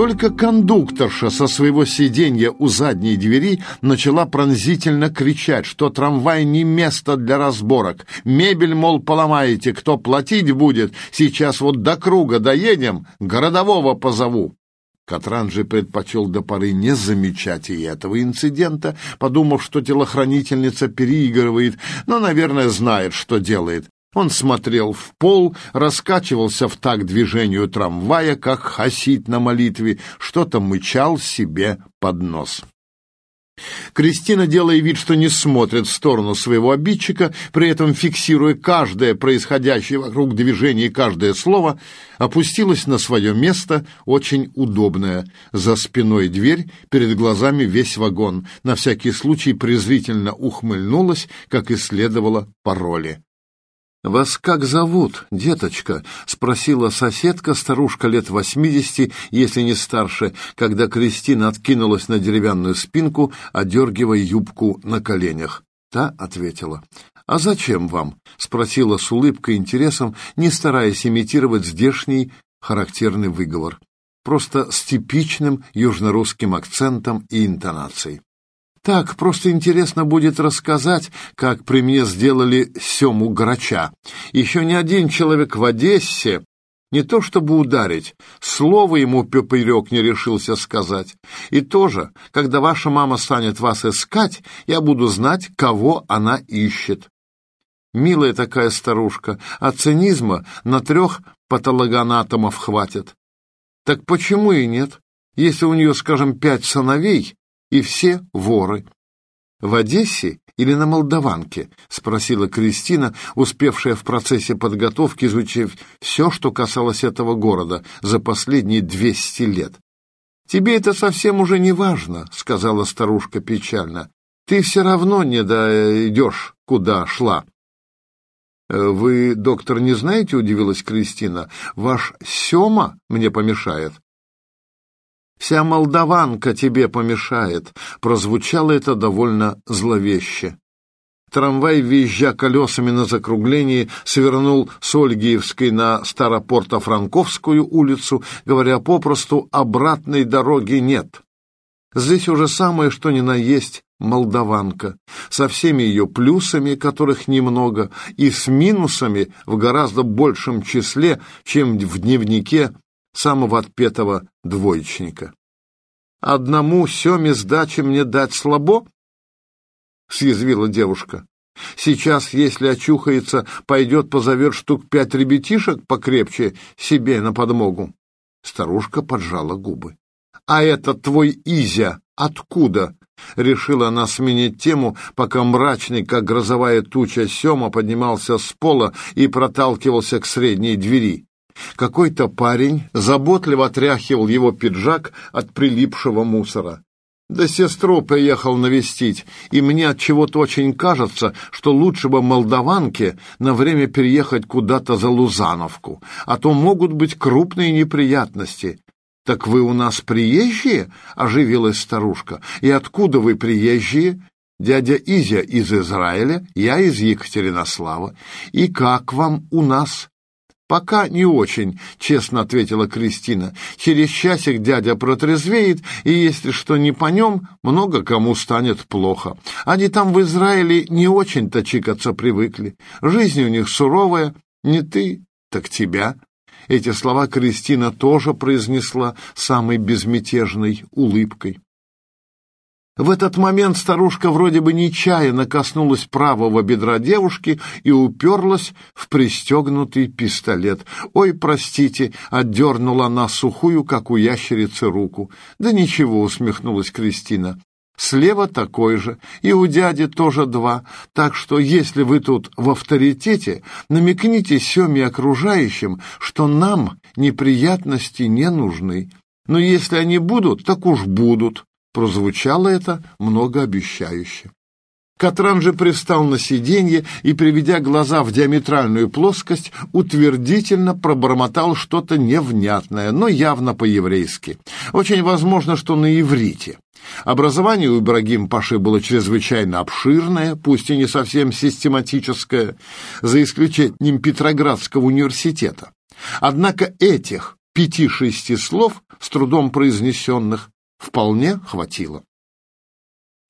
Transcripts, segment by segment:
Только кондукторша со своего сиденья у задней двери начала пронзительно кричать, что трамвай не место для разборок. Мебель, мол, поломаете, кто платить будет, сейчас вот до круга доедем, городового позову. Катран же предпочел до поры не замечать и этого инцидента, подумав, что телохранительница переигрывает, но, наверное, знает, что делает. Он смотрел в пол, раскачивался в такт движению трамвая, как хасид на молитве, что-то мычал себе под нос. Кристина, делая вид, что не смотрит в сторону своего обидчика, при этом фиксируя каждое происходящее вокруг движение и каждое слово, опустилась на свое место, очень удобное. За спиной дверь, перед глазами весь вагон. На всякий случай презрительно ухмыльнулась, как и следовало пароли. «Вас как зовут, деточка?» — спросила соседка, старушка лет восьмидесяти, если не старше, когда Кристина откинулась на деревянную спинку, одергивая юбку на коленях. Та ответила. «А зачем вам?» — спросила с улыбкой интересом, не стараясь имитировать здешний характерный выговор. Просто с типичным южнорусским акцентом и интонацией. Так, просто интересно будет рассказать, как при мне сделали Сему Грача. Еще ни один человек в Одессе не то чтобы ударить, слово ему поперек не решился сказать. И тоже, когда ваша мама станет вас искать, я буду знать, кого она ищет. Милая такая старушка, а цинизма на трех патологоанатомов хватит. Так почему и нет? Если у нее, скажем, пять сыновей, и все воры. В Одессе или на Молдаванке? спросила Кристина, успевшая в процессе подготовки изучив все, что касалось этого города за последние двести лет. Тебе это совсем уже не важно, сказала старушка печально. Ты все равно не дойдешь, куда шла. «Э, «Вы, доктор, не знаете?» — удивилась Кристина. «Ваш Сема мне помешает». «Вся молдаванка тебе помешает», — прозвучало это довольно зловеще. Трамвай, визжа колесами на закруглении, свернул с Ольгиевской на Старопорто-Франковскую улицу, говоря попросту, обратной дороги нет. Здесь уже самое, что ни на есть, молдаванка, со всеми ее плюсами, которых немного, и с минусами в гораздо большем числе, чем в дневнике самого отпетого двоечника. «Одному Семе сдачи мне дать слабо?» — съязвила девушка. «Сейчас, если очухается, пойдет позовет штук пять ребятишек покрепче себе на подмогу». Старушка поджала губы. «А это твой Изя откуда?» Решила она сменить тему, пока мрачный, как грозовая туча, Сема поднимался с пола и проталкивался к средней двери. Какой-то парень заботливо отряхивал его пиджак от прилипшего мусора. Да сестру приехал навестить, и мне от чего-то очень кажется, что лучше бы молдаванке на время переехать куда-то за Лузановку, а то могут быть крупные неприятности. Так вы у нас приезжие? оживилась старушка. И откуда вы приезжие? Дядя Изя из Израиля, я из Екатеринослава. И как вам у нас? «Пока не очень», — честно ответила Кристина. «Через часик дядя протрезвеет, и если что не по нем, много кому станет плохо. Они там в Израиле не очень-то чикаться привыкли. Жизнь у них суровая. Не ты, так тебя». Эти слова Кристина тоже произнесла самой безмятежной улыбкой. В этот момент старушка вроде бы нечаянно коснулась правого бедра девушки и уперлась в пристегнутый пистолет. «Ой, простите!» — отдернула она сухую, как у ящерицы, руку. «Да ничего!» — усмехнулась Кристина. Слева такой же, и у дяди тоже два, так что если вы тут в авторитете, намекните Семе окружающим, что нам неприятности не нужны. Но если они будут, так уж будут. Прозвучало это многообещающе. Катран же пристал на сиденье и, приведя глаза в диаметральную плоскость, утвердительно пробормотал что-то невнятное, но явно по-еврейски. Очень возможно, что на иврите. Образование у Ибрагим Паши было чрезвычайно обширное, пусть и не совсем систематическое, за исключением Петроградского университета. Однако этих пяти-шести слов, с трудом произнесенных, вполне хватило.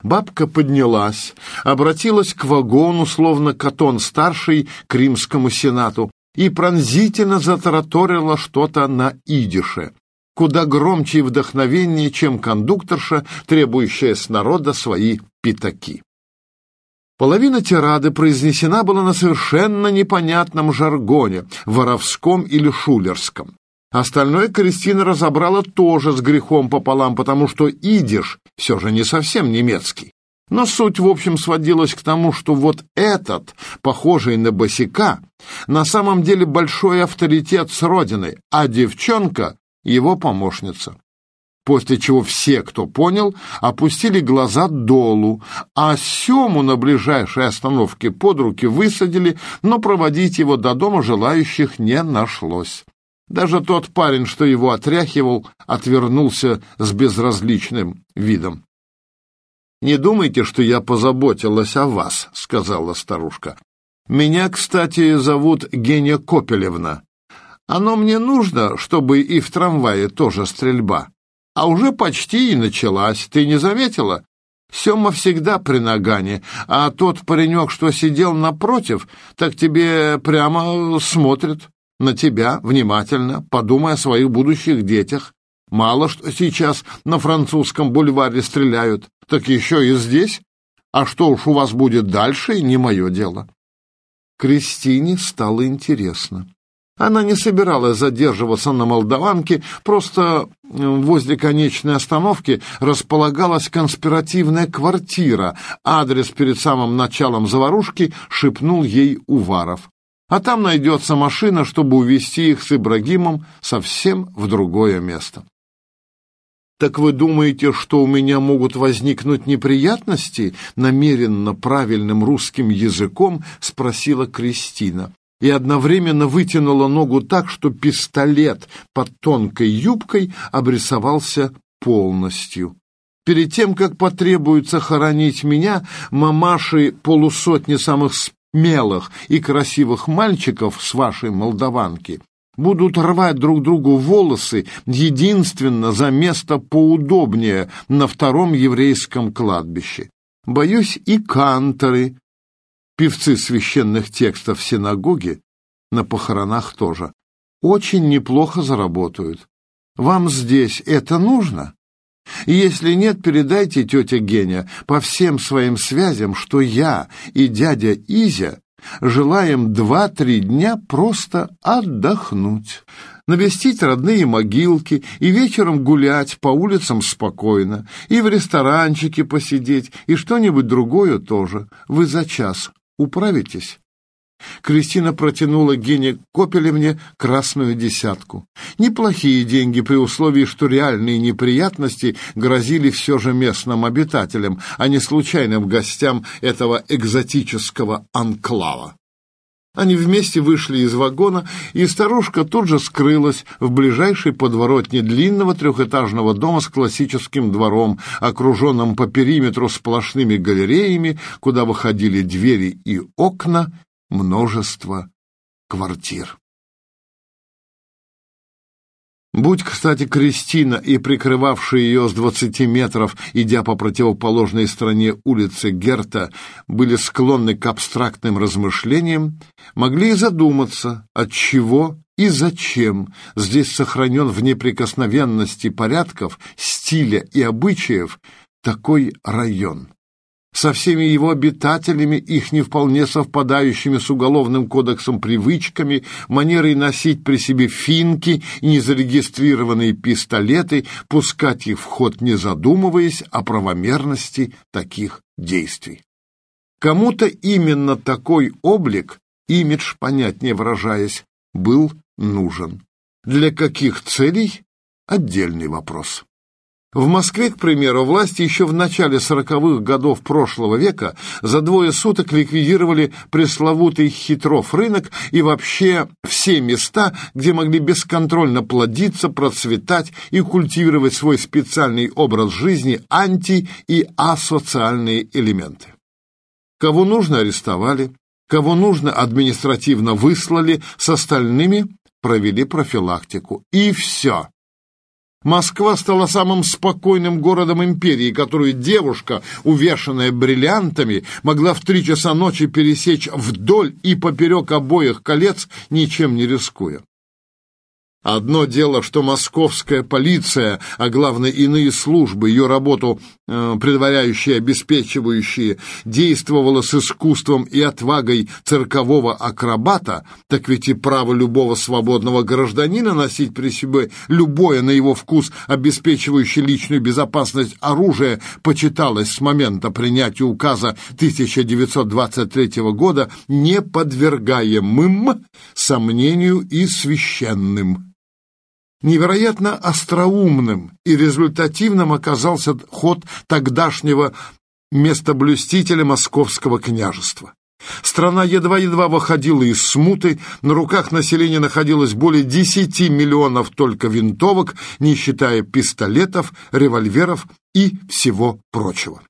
Бабка поднялась, обратилась к вагону, словно Катон-старший, к римскому сенату, и пронзительно затараторила что-то на идише, куда громче и вдохновеннее, чем кондукторша, требующая с народа свои пятаки. Половина тирады произнесена была на совершенно непонятном жаргоне, воровском или шулерском. Остальное Кристина разобрала тоже с грехом пополам, потому что идиш все же не совсем немецкий. Но суть, в общем, сводилась к тому, что вот этот, похожий на босика, на самом деле большой авторитет с родины, а девчонка — его помощница. После чего все, кто понял, опустили глаза долу, а Сему на ближайшей остановке под руки высадили, но проводить его до дома желающих не нашлось. Даже тот парень, что его отряхивал, отвернулся с безразличным видом. «Не думайте, что я позаботилась о вас», — сказала старушка. «Меня, кстати, зовут Геня Копелевна. Оно мне нужно, чтобы и в трамвае тоже стрельба. А уже почти и началась, ты не заметила? Сема всегда при нагане, а тот паренек, что сидел напротив, так тебе прямо смотрит на тебя внимательно, подумай о своих будущих детях. Мало что сейчас на французском бульваре стреляют, так еще и здесь. А что уж у вас будет дальше, не мое дело. Кристине стало интересно. Она не собиралась задерживаться на Молдаванке, просто возле конечной остановки располагалась конспиративная квартира. Адрес перед самым началом заварушки шепнул ей Уваров а там найдется машина, чтобы увезти их с Ибрагимом совсем в другое место. «Так вы думаете, что у меня могут возникнуть неприятности?» намеренно правильным русским языком спросила Кристина и одновременно вытянула ногу так, что пистолет под тонкой юбкой обрисовался полностью. Перед тем, как потребуется хоронить меня, мамаши полусотни самых смелых и красивых мальчиков с вашей молдаванки будут рвать друг другу волосы единственно за место поудобнее на втором еврейском кладбище. Боюсь, и канторы, певцы священных текстов в синагоге, на похоронах тоже, очень неплохо заработают. Вам здесь это нужно? И если нет, передайте, тетя Геня, по всем своим связям, что я и дядя Изя желаем два-три дня просто отдохнуть, навестить родные могилки и вечером гулять по улицам спокойно, и в ресторанчике посидеть, и что-нибудь другое тоже. Вы за час управитесь? Кристина протянула Гене Копелевне красную десятку. Неплохие деньги при условии, что реальные неприятности грозили все же местным обитателям, а не случайным гостям этого экзотического анклава. Они вместе вышли из вагона, и старушка тут же скрылась в ближайшей подворотне длинного трехэтажного дома с классическим двором, окруженным по периметру сплошными галереями, куда выходили двери и окна, множество квартир. Будь, кстати, Кристина и прикрывавшая ее с двадцати метров, идя по противоположной стороне улицы Герта, были склонны к абстрактным размышлениям, могли и задуматься, от чего и зачем здесь сохранен в неприкосновенности порядков, стиля и обычаев такой район со всеми его обитателями, их не вполне совпадающими с уголовным кодексом привычками, манерой носить при себе финки и незарегистрированные пистолеты, пускать их в ход не задумываясь о правомерности таких действий. Кому-то именно такой облик, имидж, понятнее выражаясь, был нужен. Для каких целей – отдельный вопрос. В Москве, к примеру, власти еще в начале сороковых годов прошлого века за двое суток ликвидировали пресловутый хитров рынок и вообще все места, где могли бесконтрольно плодиться, процветать и культивировать свой специальный образ жизни анти- и асоциальные элементы. Кого нужно арестовали, кого нужно административно выслали, с остальными провели профилактику. И все. Москва стала самым спокойным городом империи, которую девушка, увешанная бриллиантами, могла в три часа ночи пересечь вдоль и поперек обоих колец, ничем не рискуя. Одно дело, что московская полиция, а главное иные службы, ее работу э, предваряющие, обеспечивающие, действовала с искусством и отвагой циркового акробата, так ведь и право любого свободного гражданина носить при себе любое на его вкус обеспечивающее личную безопасность оружие почиталось с момента принятия указа 1923 года неподвергаемым сомнению и священным. Невероятно остроумным и результативным оказался ход тогдашнего местоблюстителя московского княжества. Страна едва-едва выходила из смуты, на руках населения находилось более 10 миллионов только винтовок, не считая пистолетов, револьверов и всего прочего.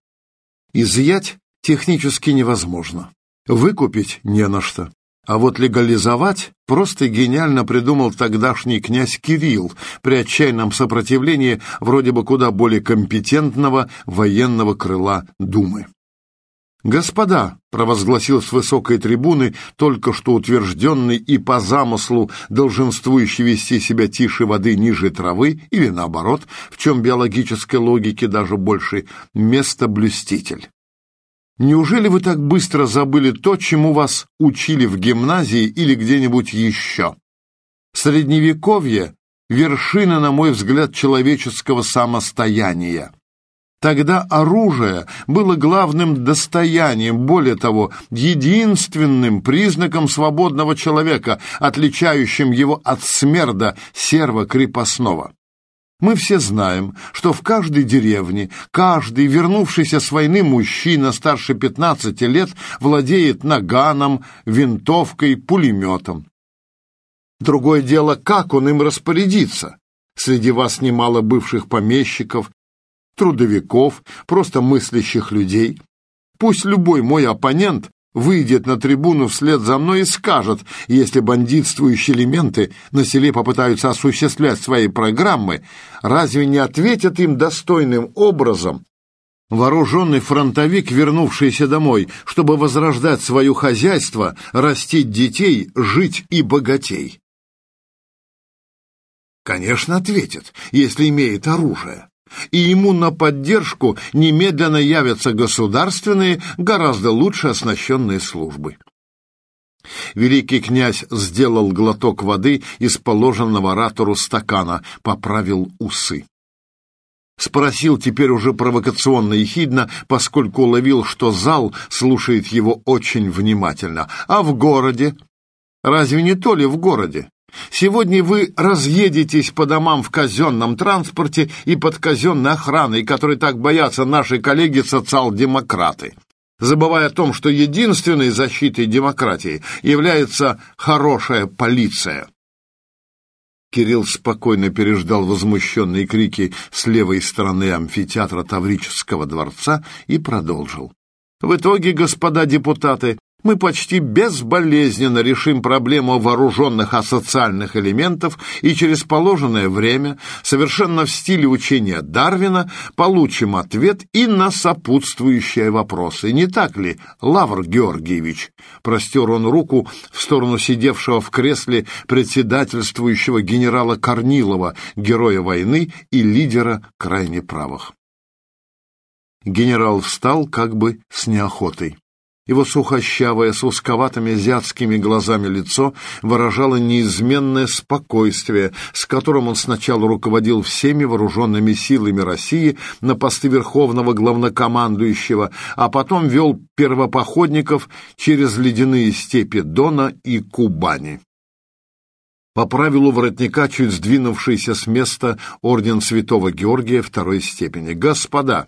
Изъять технически невозможно, выкупить не на что. А вот легализовать просто гениально придумал тогдашний князь Кирилл при отчаянном сопротивлении вроде бы куда более компетентного военного крыла Думы. «Господа», — провозгласил с высокой трибуны, только что утвержденный и по замыслу долженствующий вести себя тише воды ниже травы, или наоборот, в чем биологической логике даже больше, местоблюститель. Неужели вы так быстро забыли то, чему вас учили в гимназии или где-нибудь еще? Средневековье — вершина, на мой взгляд, человеческого самостояния. Тогда оружие было главным достоянием, более того, единственным признаком свободного человека, отличающим его от смерда серва крепостного. Мы все знаем, что в каждой деревне каждый вернувшийся с войны мужчина старше 15 лет владеет наганом, винтовкой, пулеметом. Другое дело, как он им распорядится. Среди вас немало бывших помещиков, трудовиков, просто мыслящих людей. Пусть любой мой оппонент выйдет на трибуну вслед за мной и скажет, если бандитствующие элементы на селе попытаются осуществлять свои программы, разве не ответят им достойным образом вооруженный фронтовик, вернувшийся домой, чтобы возрождать свое хозяйство, растить детей, жить и богатей? Конечно, ответит, если имеет оружие и ему на поддержку немедленно явятся государственные, гораздо лучше оснащенные службы. Великий князь сделал глоток воды из положенного оратору стакана, поправил усы. Спросил теперь уже провокационно и хидно, поскольку уловил, что зал слушает его очень внимательно. А в городе? Разве не то ли в городе? Сегодня вы разъедетесь по домам в казенном транспорте и под казенной охраной, которой так боятся наши коллеги-социал-демократы, забывая о том, что единственной защитой демократии является хорошая полиция. Кирилл спокойно переждал возмущенные крики с левой стороны амфитеатра Таврического дворца и продолжил. В итоге, господа депутаты, мы почти безболезненно решим проблему вооруженных асоциальных элементов и через положенное время, совершенно в стиле учения Дарвина, получим ответ и на сопутствующие вопросы. Не так ли, Лавр Георгиевич? Простер он руку в сторону сидевшего в кресле председательствующего генерала Корнилова, героя войны и лидера крайне правых. Генерал встал как бы с неохотой. Его сухощавое, с узковатыми азиатскими глазами лицо выражало неизменное спокойствие, с которым он сначала руководил всеми вооруженными силами России на посты верховного главнокомандующего, а потом вел первопоходников через ледяные степи Дона и Кубани. По правилу воротника, чуть сдвинувшийся с места орден святого Георгия второй степени. «Господа!»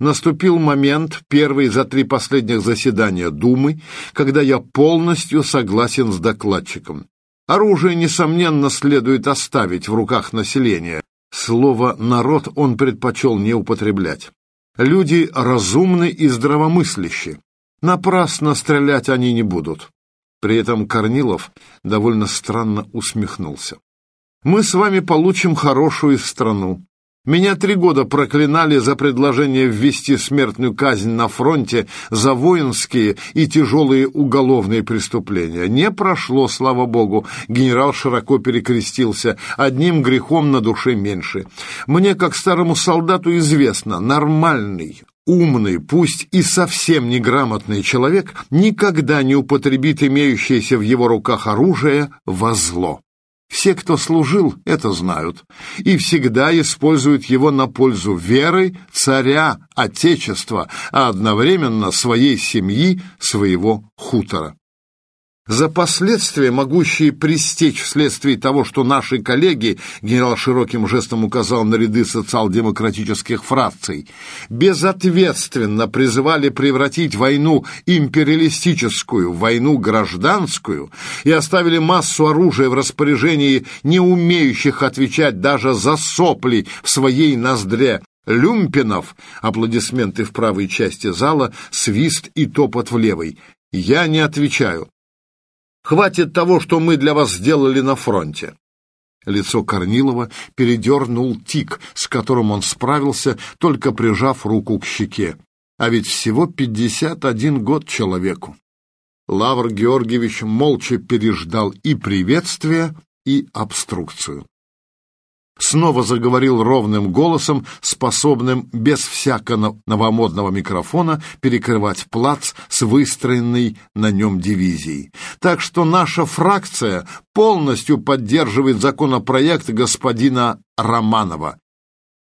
Наступил момент, первый за три последних заседания Думы, когда я полностью согласен с докладчиком. Оружие, несомненно, следует оставить в руках населения. Слово «народ» он предпочел не употреблять. Люди разумны и здравомыслящие. Напрасно стрелять они не будут. При этом Корнилов довольно странно усмехнулся. «Мы с вами получим хорошую страну. Меня три года проклинали за предложение ввести смертную казнь на фронте за воинские и тяжелые уголовные преступления. Не прошло, слава богу, генерал широко перекрестился, одним грехом на душе меньше. Мне, как старому солдату, известно, нормальный, умный, пусть и совсем неграмотный человек никогда не употребит имеющееся в его руках оружие во зло. Все, кто служил, это знают и всегда используют его на пользу веры, царя, отечества, а одновременно своей семьи, своего хутора за последствия, могущие пристечь вследствие того, что наши коллеги, генерал широким жестом указал на ряды социал-демократических фракций, безответственно призывали превратить войну империалистическую в войну гражданскую и оставили массу оружия в распоряжении не умеющих отвечать даже за сопли в своей ноздре люмпинов, аплодисменты в правой части зала, свист и топот в левой. Я не отвечаю. Хватит того, что мы для вас сделали на фронте. Лицо Корнилова передернул тик, с которым он справился, только прижав руку к щеке. А ведь всего пятьдесят один год человеку. Лавр Георгиевич молча переждал и приветствие, и обструкцию снова заговорил ровным голосом, способным без всякого новомодного микрофона перекрывать плац с выстроенной на нем дивизией. Так что наша фракция полностью поддерживает законопроект господина Романова,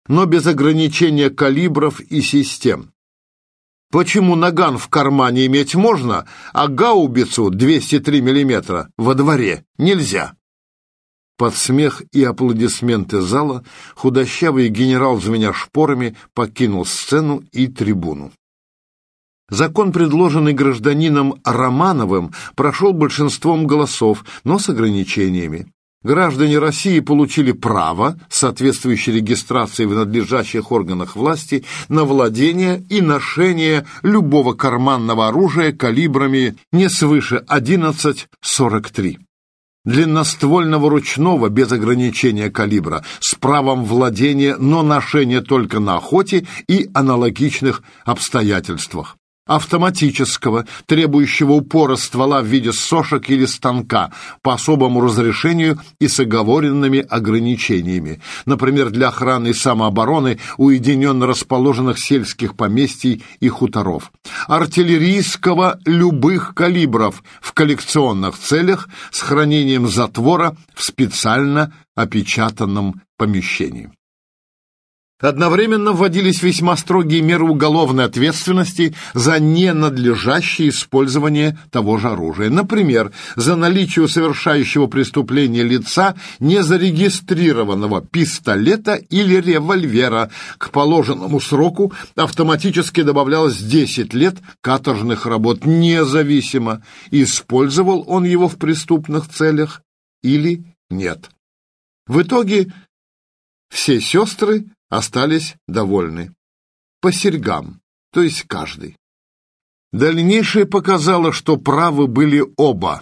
но без ограничения калибров и систем. Почему наган в кармане иметь можно, а гаубицу 203 мм во дворе нельзя? Под смех и аплодисменты зала худощавый генерал, звеня шпорами, покинул сцену и трибуну. Закон, предложенный гражданином Романовым, прошел большинством голосов, но с ограничениями. Граждане России получили право, соответствующей регистрации в надлежащих органах власти, на владение и ношение любого карманного оружия калибрами не свыше 11,43 длинноствольного ручного без ограничения калибра, с правом владения, но ношения только на охоте и аналогичных обстоятельствах автоматического, требующего упора ствола в виде сошек или станка по особому разрешению и с оговоренными ограничениями, например, для охраны и самообороны уединенно расположенных сельских поместий и хуторов, артиллерийского любых калибров в коллекционных целях с хранением затвора в специально опечатанном помещении. Одновременно вводились весьма строгие меры уголовной ответственности за ненадлежащее использование того же оружия. Например, за наличие у совершающего преступление лица незарегистрированного пистолета или револьвера. К положенному сроку автоматически добавлялось 10 лет каторжных работ, независимо, использовал он его в преступных целях или нет. В итоге все сестры остались довольны. По серьгам, то есть каждый. Дальнейшее показало, что правы были оба.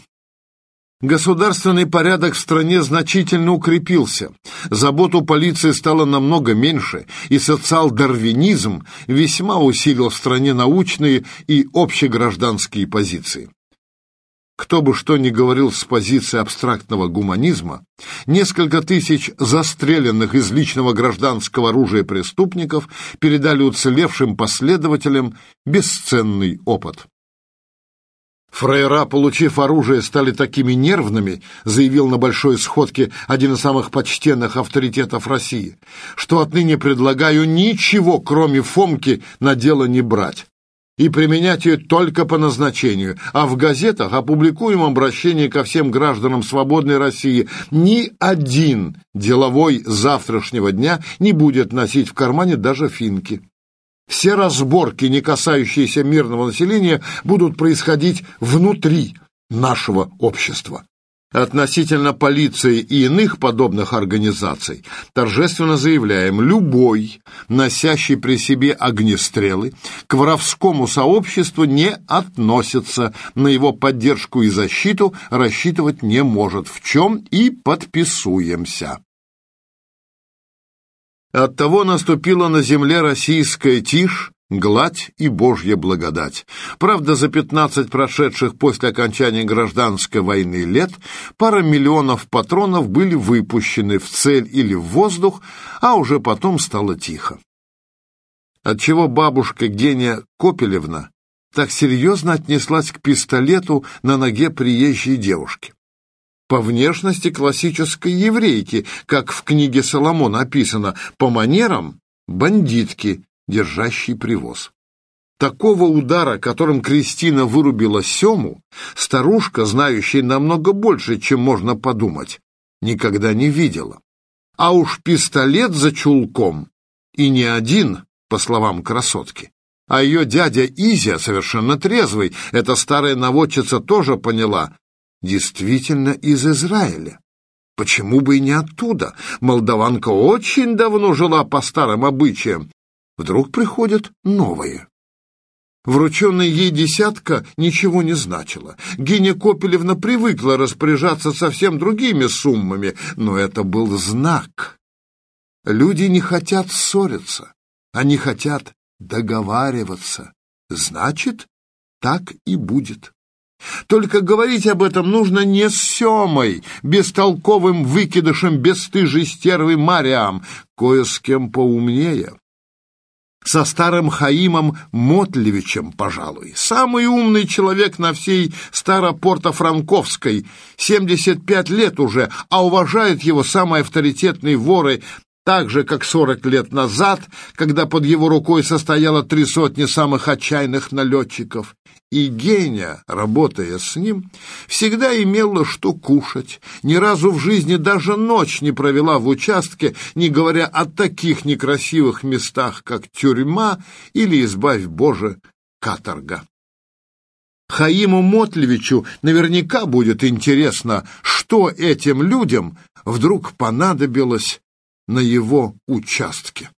Государственный порядок в стране значительно укрепился, заботу полиции стало намного меньше, и социал-дарвинизм весьма усилил в стране научные и общегражданские позиции. Кто бы что ни говорил с позиции абстрактного гуманизма, несколько тысяч застреленных из личного гражданского оружия преступников передали уцелевшим последователям бесценный опыт. Фрейра, получив оружие, стали такими нервными, заявил на большой сходке один из самых почтенных авторитетов России, что отныне предлагаю ничего, кроме Фомки, на дело не брать и применять ее только по назначению, а в газетах опубликуем обращение ко всем гражданам свободной России. Ни один деловой завтрашнего дня не будет носить в кармане даже финки. Все разборки, не касающиеся мирного населения, будут происходить внутри нашего общества. Относительно полиции и иных подобных организаций торжественно заявляем, любой, носящий при себе огнестрелы, к воровскому сообществу не относится, на его поддержку и защиту рассчитывать не может, в чем и подписуемся. Оттого наступила на земле российская тишь, гладь и Божья благодать. Правда, за 15 прошедших после окончания гражданской войны лет пара миллионов патронов были выпущены в цель или в воздух, а уже потом стало тихо. Отчего бабушка Гения Копелевна так серьезно отнеслась к пистолету на ноге приезжей девушки? По внешности классической еврейки, как в книге Соломон написано, по манерам — бандитки, держащий привоз. Такого удара, которым Кристина вырубила Сему, старушка, знающая намного больше, чем можно подумать, никогда не видела. А уж пистолет за чулком, и не один, по словам красотки. А ее дядя Изя, совершенно трезвый, эта старая наводчица тоже поняла, действительно из Израиля. Почему бы и не оттуда? Молдаванка очень давно жила по старым обычаям, Вдруг приходят новые. Врученная ей десятка ничего не значила. Геня Копелевна привыкла распоряжаться совсем другими суммами, но это был знак. Люди не хотят ссориться, они хотят договариваться. Значит, так и будет. Только говорить об этом нужно не с Семой, бестолковым выкидышем бесстыжей стервы Мариам, кое с кем поумнее со старым Хаимом Мотлевичем, пожалуй. Самый умный человек на всей Старопорто-Франковской, 75 лет уже, а уважают его самые авторитетные воры, так же, как 40 лет назад, когда под его рукой состояло три сотни самых отчаянных налетчиков. И Геня, работая с ним, всегда имела что кушать. Ни разу в жизни даже ночь не провела в участке, не говоря о таких некрасивых местах, как тюрьма или, избавь Боже, каторга. Хаиму Мотлевичу наверняка будет интересно, что этим людям вдруг понадобилось на его участке.